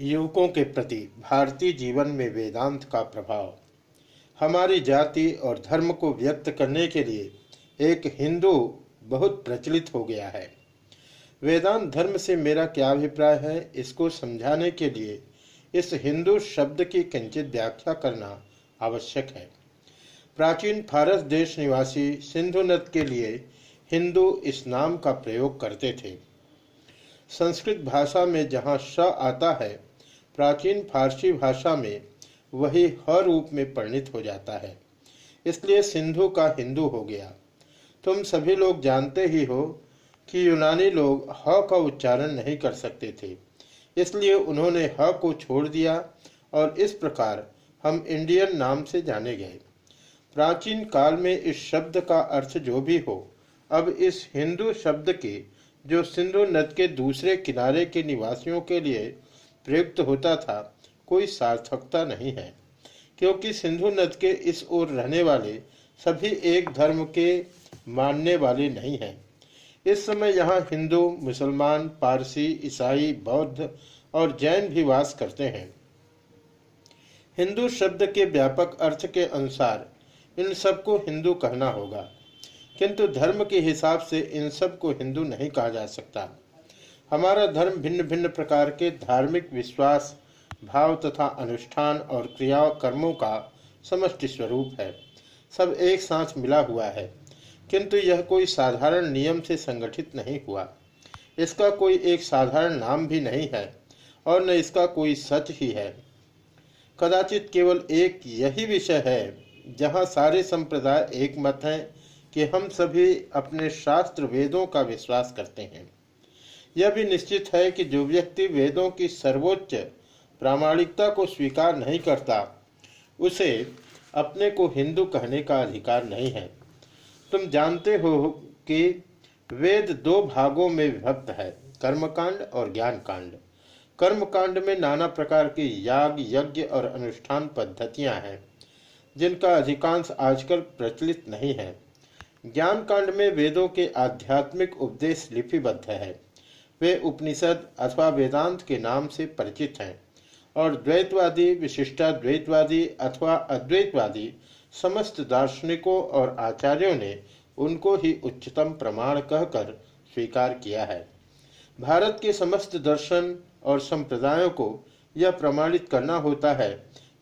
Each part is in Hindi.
युवकों के प्रति भारतीय जीवन में वेदांत का प्रभाव। हमारी जाति और धर्म को व्यक्त करने के लिए एक हिंदू बहुत प्रचलित हो गया है। वेदांत धर्म से मेरा क्या अभिप्राय है, इसको समझाने के लिए इस हिंदू शब्द की किंचित व्याख्या करना आवश्यक है। प्राचीन फारस देश निवासी सिंधु नद के लिए हिंदू इस नाम का प्रयोग करते थे। संस्कृत भाषा में जहाँ श आता है प्राचीन फारसी भाषा में वही ह रूप में परिणित हो जाता है। इसलिए सिंधु का हिंदू हो गया। तुम सभी लोग जानते ही हो कि यूनानी लोग ह का उच्चारण नहीं कर सकते थे। इसलिए उन्होंने ह को छोड़ दिया और इस प्रकार हम इंडियन नाम से जाने गए। प्राचीन काल में इस शब्द का अर्थ जो भी हो, अब इस हिंदू शब्द के, जो सिंधु नद के दूसरे किनारे के निवासियों के लिए प्रयुक्त होता था, कोई सार्थकता नहीं है। क्योंकि सिंधु नद के इस ओर रहने वाले सभी एक धर्म के मानने वाले नहीं हैं। इस समय यहाँ हिंदू, मुसलमान, पारसी, ईसाई, बौद्ध और जैन भी वास करते हैं। हिंदू शब्द के व्यापक अर्थ के अनुसार इन सबको हिंदू कहना होगा। किंतु धर्म के हिसाब से इन सबको हिंदू नहीं कहा जा सकता। हमारा धर्म भिन्न भिन्न प्रकार के धार्मिक विश्वास, भाव तथा अनुष्ठान और क्रिया कर्मों का समष्टि स्वरूप है। सब एक साथ मिला हुआ है, किंतु यह कोई साधारण नियम से संगठित नहीं हुआ। इसका कोई एक साधारण नाम भी नहीं है और न इसका कोई सच ही है। कदाचित केवल एक यही विषय है जहाँ सारे संप्रदाय एक मत हैं कि हम सभी अपने शास्त्र वेदों का विश्वास करते हैं। यह भी निश्चित है कि जो व्यक्ति वेदों की सर्वोच्च प्रामाणिकता को स्वीकार नहीं करता, उसे अपने को हिंदू कहने का अधिकार नहीं है। तुम जानते हो कि वेद दो भागों में विभक्त है, कर्मकांड और ज्ञान कांड कर्मकांड में नाना प्रकार के याग, यज्ञ और अनुष्ठान पद्धतियाँ हैं, जिनका अधिकांश आजकल प्रचलित नहीं है। ज्ञान कांड में वेदों के आध्यात्मिक उपदेश लिपिबद्ध है। वे उपनिषद अथवा वेदांत के नाम से परिचित हैं और द्वैतवादी विशिष्टाद्वैतवादी अथवा अद्वैतवादी समस्त दार्शनिकों और आचार्यों ने उनको ही उच्चतम प्रमाण कहकर स्वीकार किया है। भारत के समस्त दर्शन और संप्रदायों को यह प्रमाणित करना होता है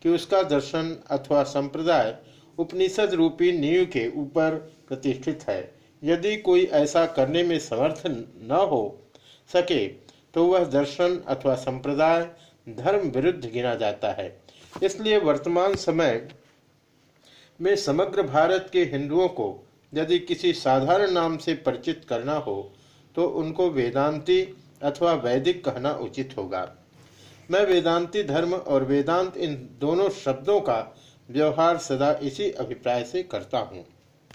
कि उसका दर्शन अथवा संप्रदाय उपनिषद रूपी नींव के ऊपर प्रतिष्ठित है। यदि कोई ऐसा करने में समर्थ न हो सके तो वह दर्शन अथवा संप्रदाय, धर्म विरुद्ध गिना जाता है। इसलिए वर्तमान समय में समग्र भारत के हिंदुओं को यदि किसी साधारण नाम से परिचित करना हो तो उनको वेदांती अथवा वैदिक कहना उचित होगा। मैं वेदांती धर्म और वेदांत इन दोनों शब्दों का व्यवहार सदा इसी अभिप्राय से करता हूँ।